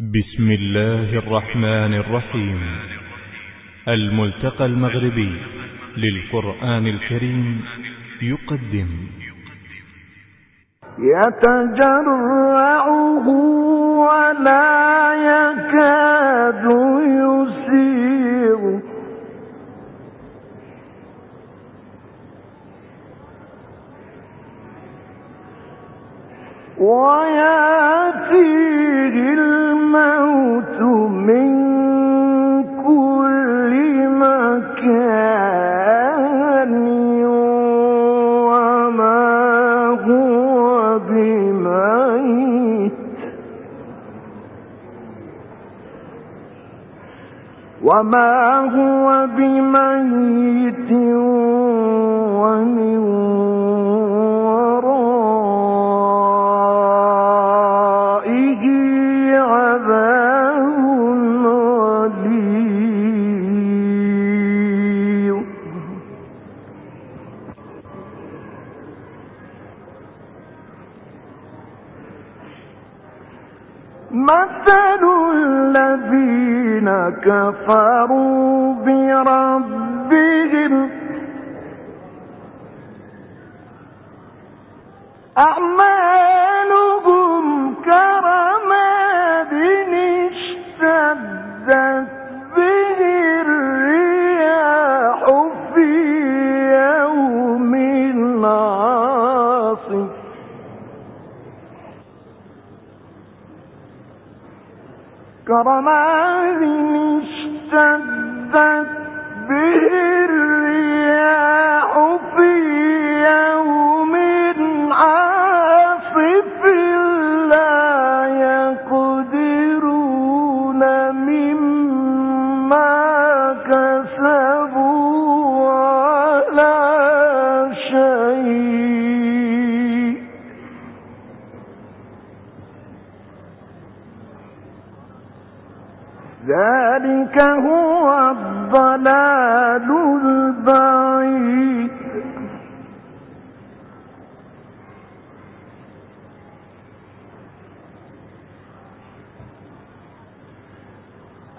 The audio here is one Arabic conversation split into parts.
بسم الله الرحمن الرحيم. الملتقى المغربي للقرآن الكريم يقدم. يتجرعه ولا يكاد يسير. وياتيه وما هو بميت ومن مثل الذين كفروا بربهم أعمالهم كرماد اشتدت به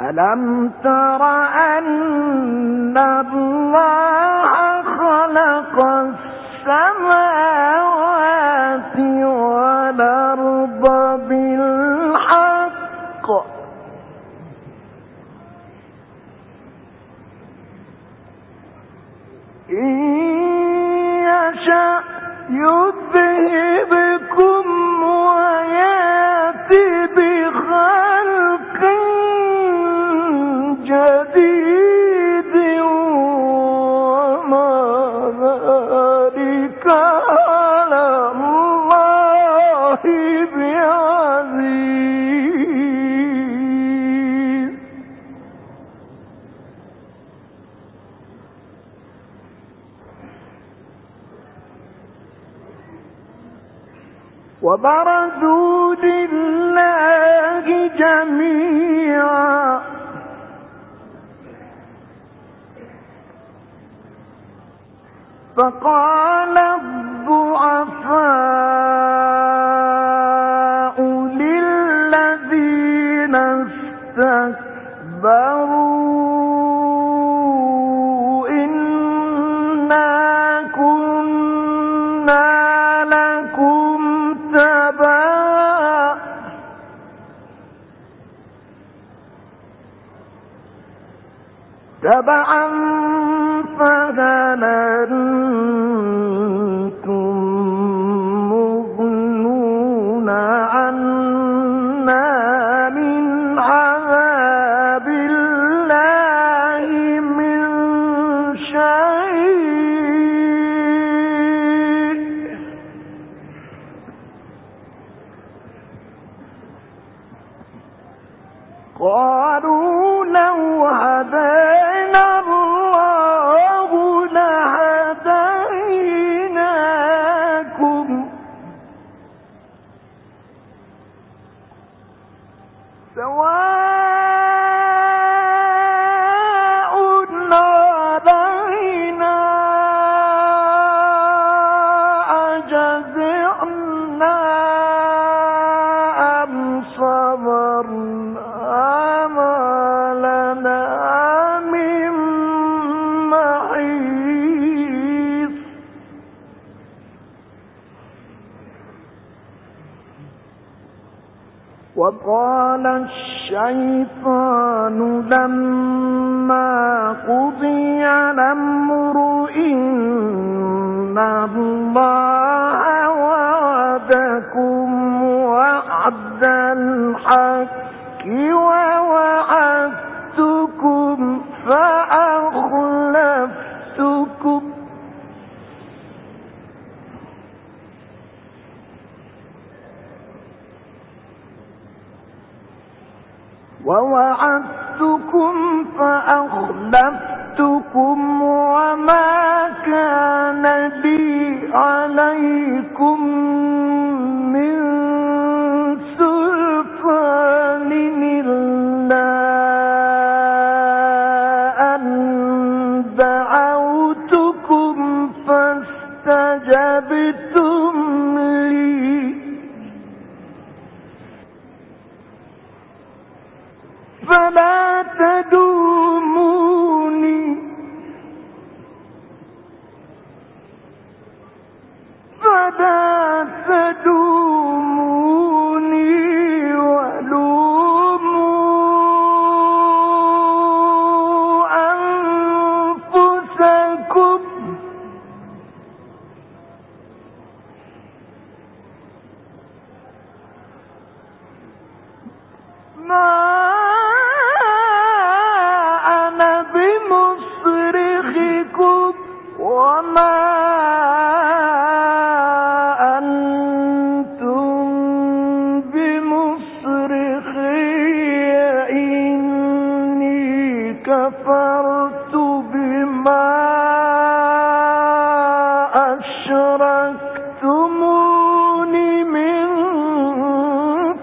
ألم تر أن الله خلق السماوات وبرزوا لله جميعا. فقال الضعفاء تبعا الشيطان لما قضي الأمر إن الله وعدكم وعد الحق. أحببتكم وما كان بي عليكم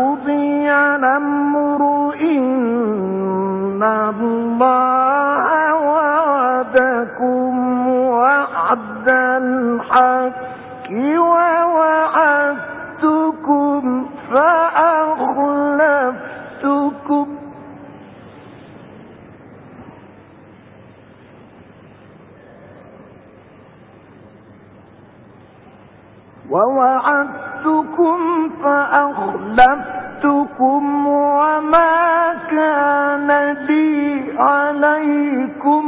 وقضي الأمر إن الله وعدكم وعد الحق ووعدتكم فأخلفتكم ووعدتكم فأخلفتكم أحببتكم وما كان لي عليكم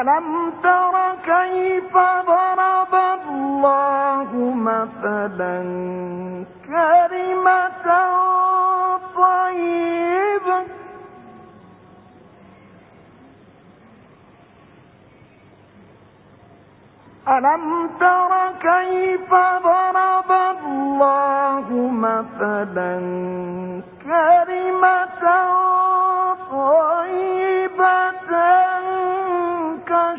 ألم تر كيف ضرب الله مثلا كلمة طيبة ألم تر كيف ضرب الله مثلا كلمة طيبة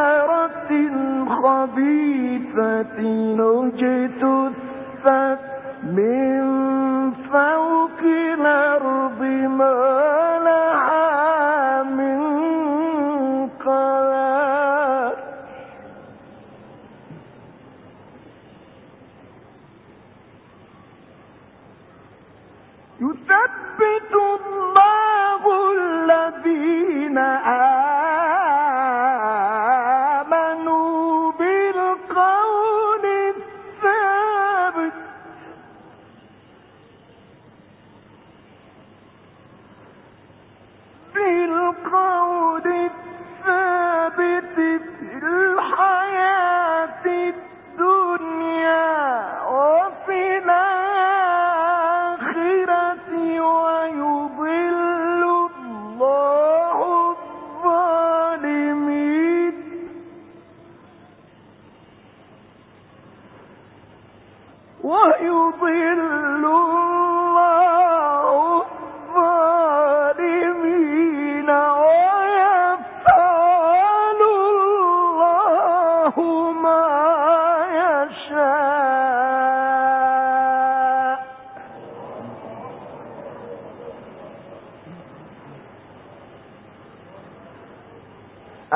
بحجارة خبيثة اجتثت من فوق الأرض ما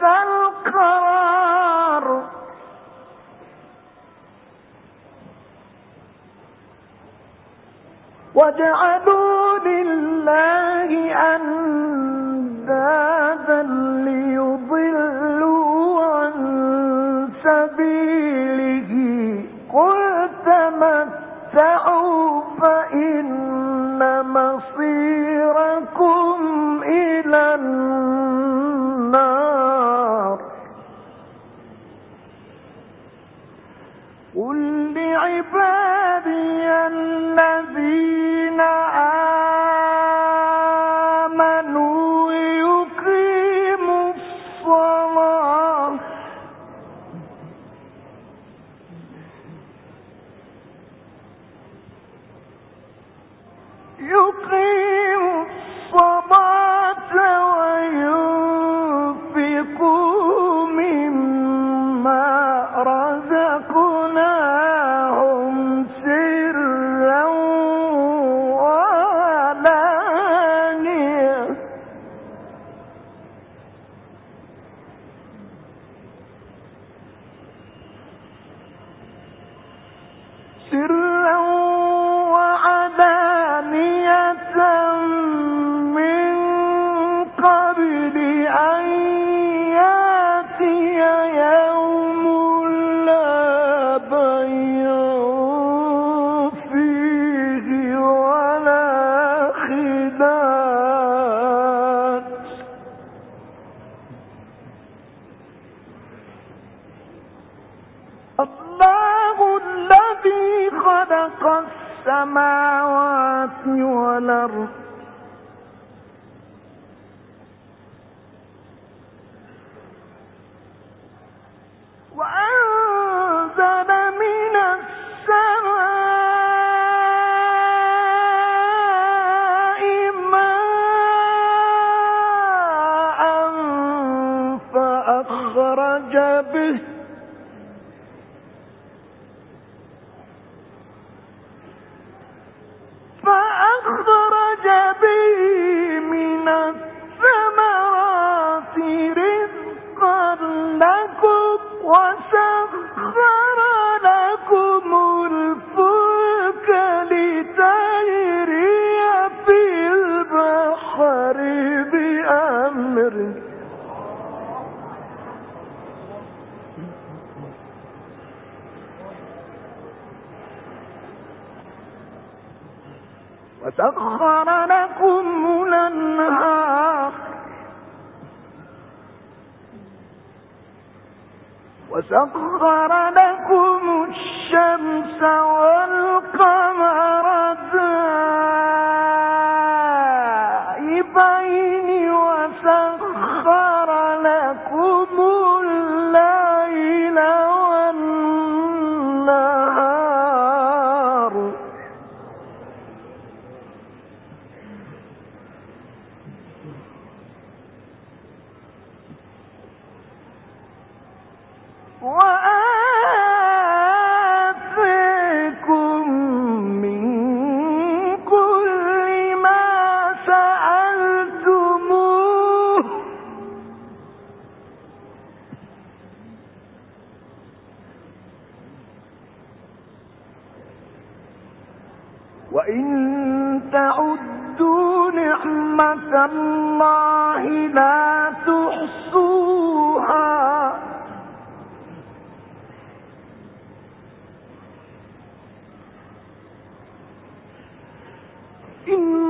فالقرار واجعلوا لله أن السماوات والأرض وسخر لكم الأنهار. وسخر لكم الشمس والأرض إن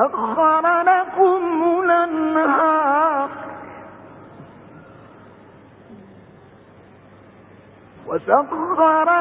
سخر لكم الأنهار. وسخر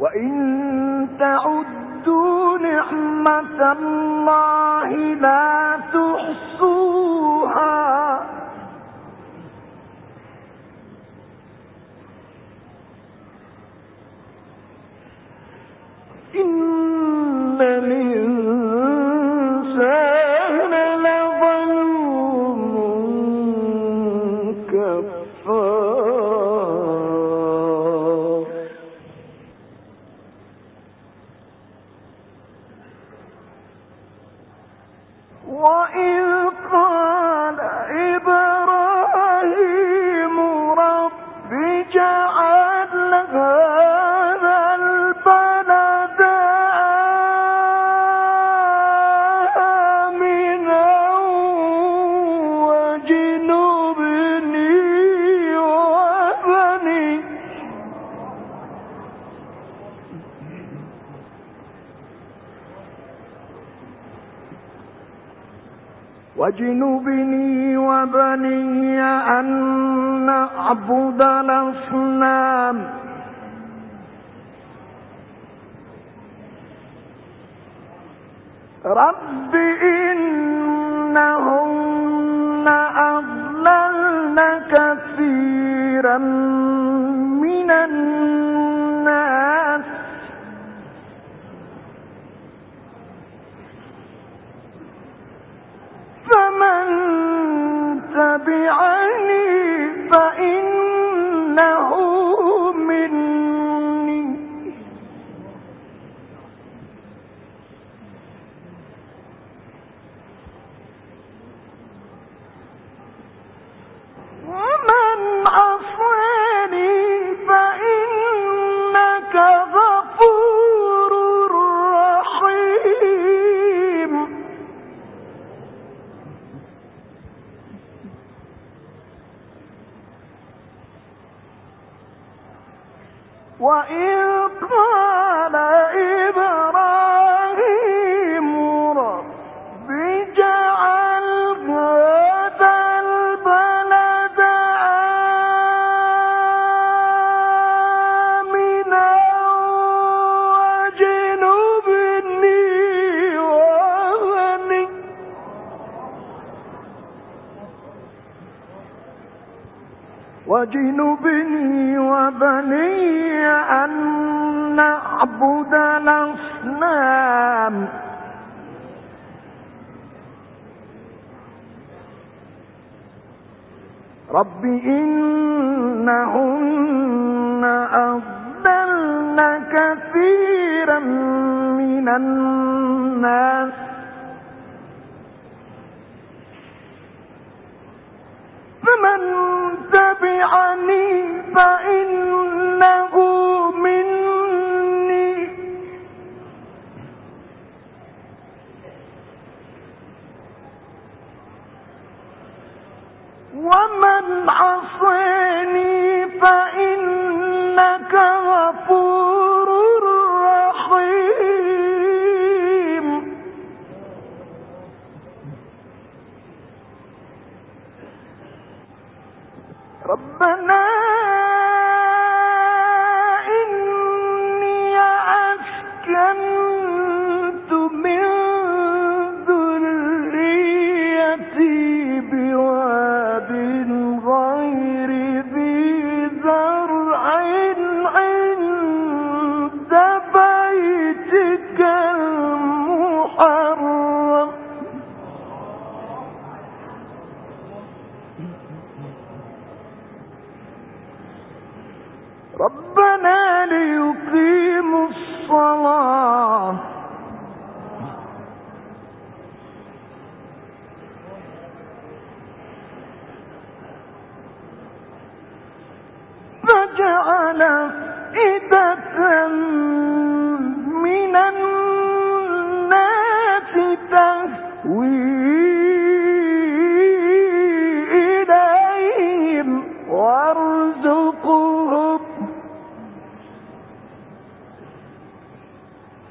وإن تعدوا نعمة الله لا تحصوا وابني وبني أن نعبد الأصنام. رب إنهن أضللن كثيرا من الناس. فمن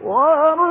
وما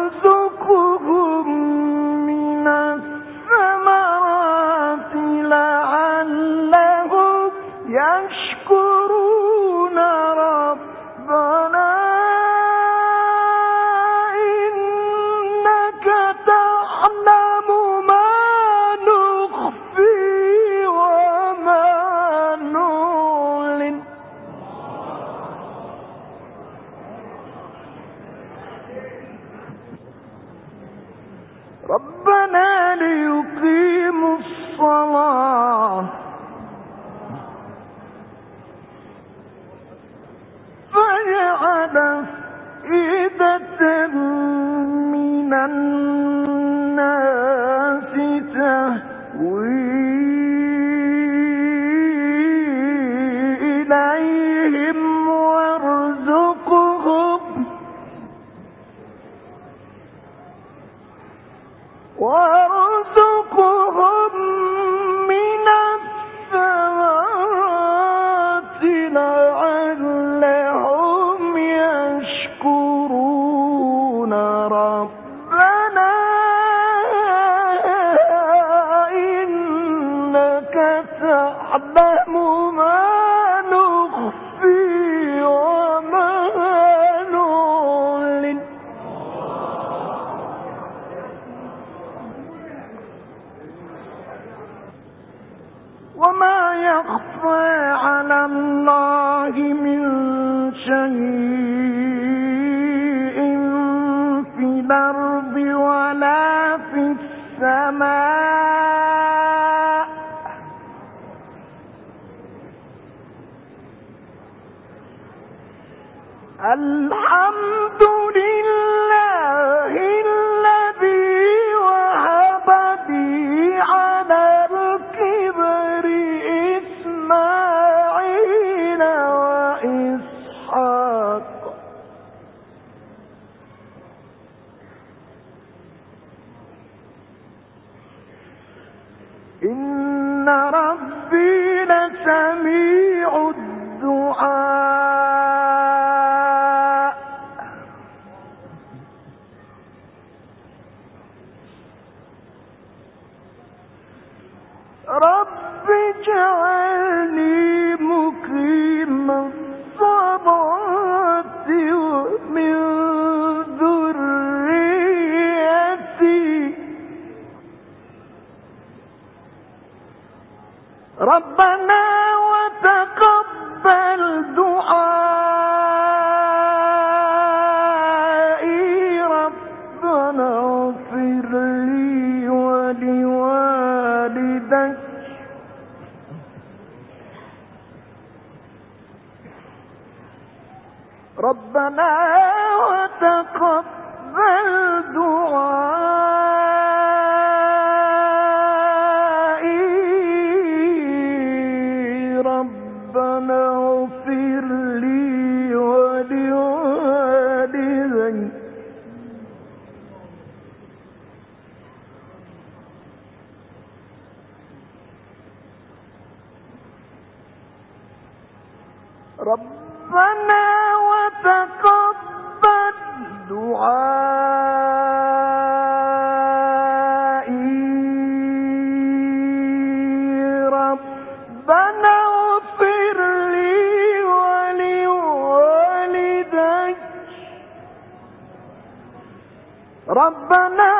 ربي لسميع ربنا وتقبل دعائي. ربنا اغفر لي ربنا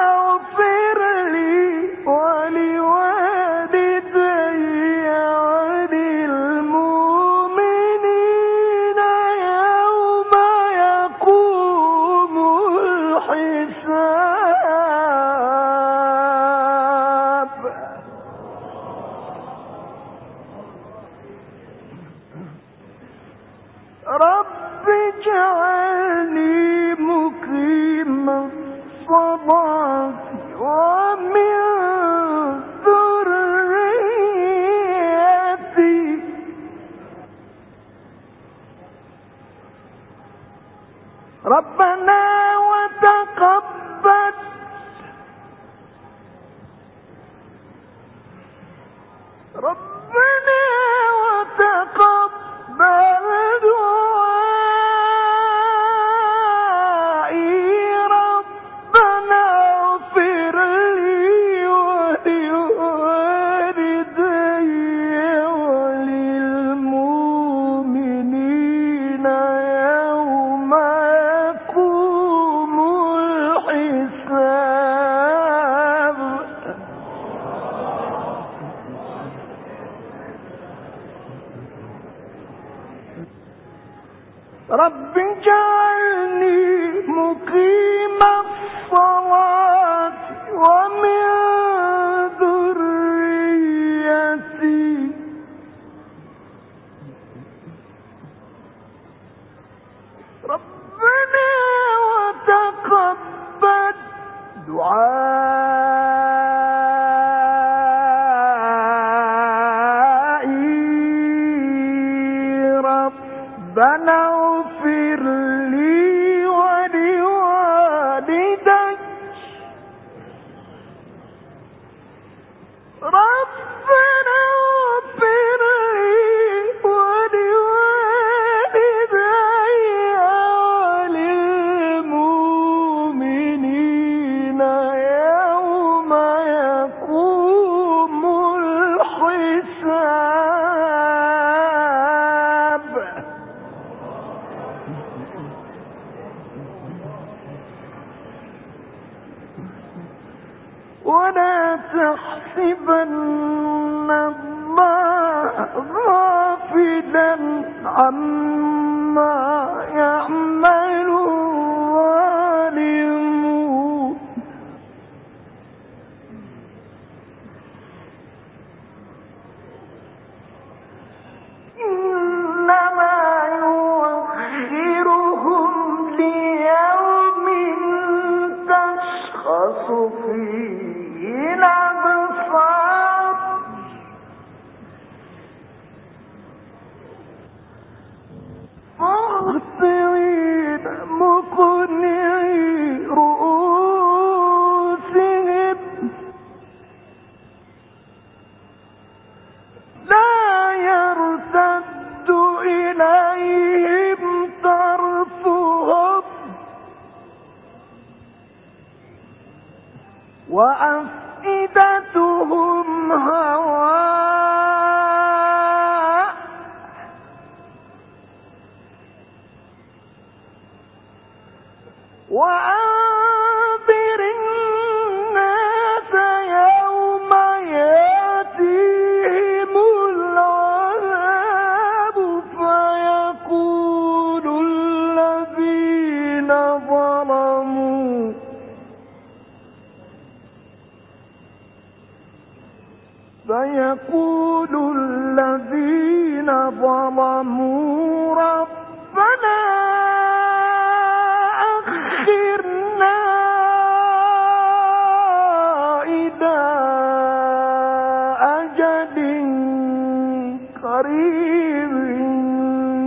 قريب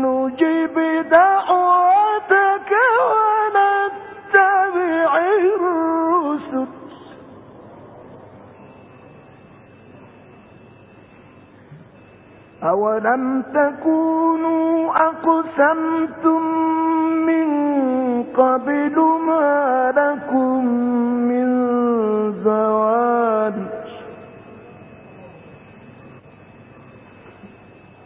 نجب دعوتك ونتبع الرسل. أولم تكونوا أقسمتم من قبل ما لكم من زوال؟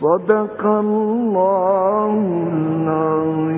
صدق الله العظيم.